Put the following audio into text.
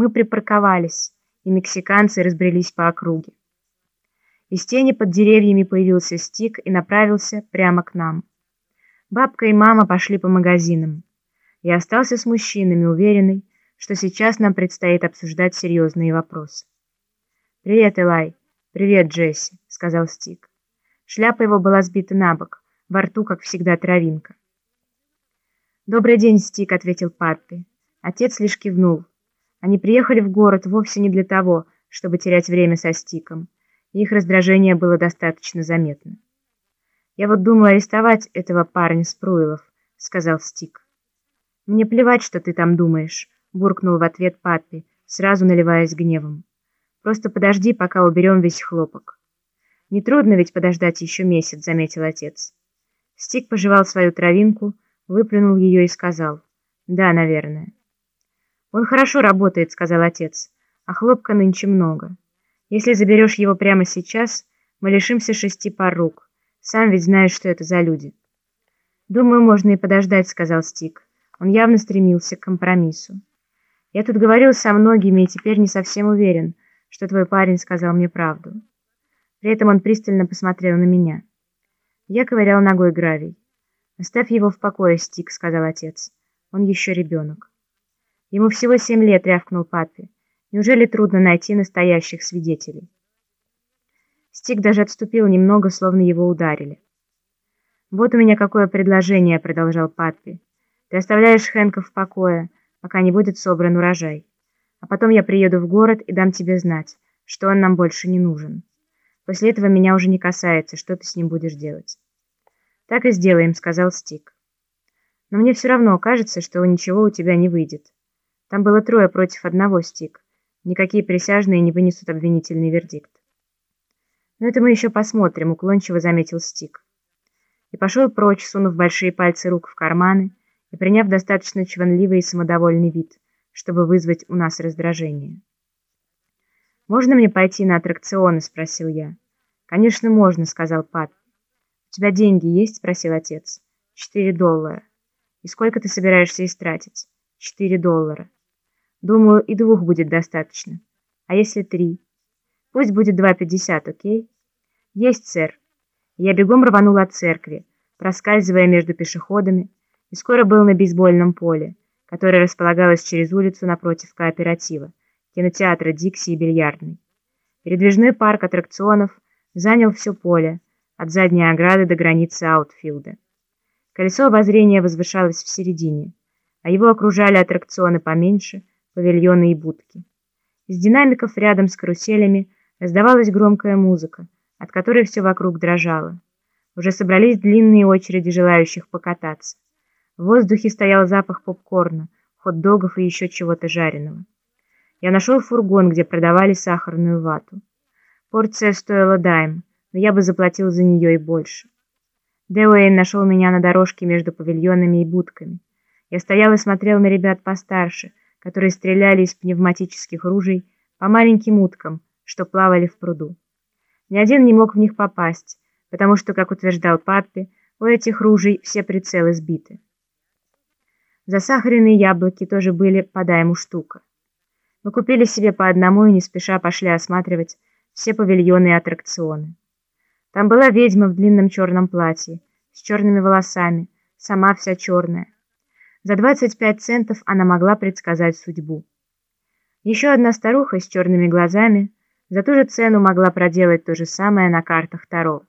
Мы припарковались, и мексиканцы разбрелись по округе. Из тени под деревьями появился Стик и направился прямо к нам. Бабка и мама пошли по магазинам. Я остался с мужчинами, уверенный, что сейчас нам предстоит обсуждать серьезные вопросы. «Привет, Элай!» «Привет, Джесси», — сказал Стик. Шляпа его была сбита на бок, во рту, как всегда, травинка. «Добрый день, Стик», — ответил Паппи. Отец лишь кивнул. Они приехали в город вовсе не для того, чтобы терять время со Стиком, их раздражение было достаточно заметно. «Я вот думаю арестовать этого парня с Пруилов», — сказал Стик. «Мне плевать, что ты там думаешь», — буркнул в ответ Паппи, сразу наливаясь гневом. «Просто подожди, пока уберем весь хлопок». «Нетрудно ведь подождать еще месяц», — заметил отец. Стик пожевал свою травинку, выплюнул ее и сказал. «Да, наверное». «Он хорошо работает», — сказал отец, — «а хлопка нынче много. Если заберешь его прямо сейчас, мы лишимся шести пар рук. Сам ведь знаешь, что это за люди». «Думаю, можно и подождать», — сказал Стик. Он явно стремился к компромиссу. «Я тут говорил со многими и теперь не совсем уверен, что твой парень сказал мне правду». При этом он пристально посмотрел на меня. Я ковырял ногой гравий. «Оставь его в покое, Стик», — сказал отец. «Он еще ребенок». Ему всего семь лет, рявкнул папе. Неужели трудно найти настоящих свидетелей? Стик даже отступил немного, словно его ударили. «Вот у меня какое предложение», — продолжал Паппи. «Ты оставляешь Хэнка в покое, пока не будет собран урожай. А потом я приеду в город и дам тебе знать, что он нам больше не нужен. После этого меня уже не касается, что ты с ним будешь делать». «Так и сделаем», — сказал Стик. «Но мне все равно кажется, что ничего у тебя не выйдет». Там было трое против одного, Стик. Никакие присяжные не вынесут обвинительный вердикт. «Но это мы еще посмотрим», — уклончиво заметил Стик. И пошел прочь, сунув большие пальцы рук в карманы и приняв достаточно чванливый и самодовольный вид, чтобы вызвать у нас раздражение. «Можно мне пойти на аттракционы?» — спросил я. «Конечно, можно», — сказал пап. «У тебя деньги есть?» — спросил отец. «Четыре доллара». «И сколько ты собираешься истратить?» «Четыре доллара». Думаю, и двух будет достаточно. А если три? Пусть будет два пятьдесят, окей? Есть, сэр. Я бегом рванул от церкви, проскальзывая между пешеходами, и скоро был на бейсбольном поле, которое располагалось через улицу напротив кооператива, кинотеатра «Дикси» и бильярдной. Передвижной парк аттракционов занял все поле, от задней ограды до границы аутфилда. Колесо обозрения возвышалось в середине, а его окружали аттракционы поменьше – павильоны и будки. Из динамиков рядом с каруселями раздавалась громкая музыка, от которой все вокруг дрожало. Уже собрались длинные очереди желающих покататься. В воздухе стоял запах попкорна, хот-догов и еще чего-то жареного. Я нашел фургон, где продавали сахарную вату. Порция стоила дайм, но я бы заплатил за нее и больше. Дэуэйн нашел меня на дорожке между павильонами и будками. Я стоял и смотрел на ребят постарше, которые стреляли из пневматических ружей по маленьким уткам, что плавали в пруду. Ни один не мог в них попасть, потому что, как утверждал папе, у этих ружей все прицелы сбиты. Засахаренные яблоки тоже были по дайму штука. Мы купили себе по одному и не спеша пошли осматривать все павильоны и аттракционы. Там была ведьма в длинном черном платье, с черными волосами, сама вся черная. За 25 центов она могла предсказать судьбу. Еще одна старуха с черными глазами за ту же цену могла проделать то же самое на картах Таро.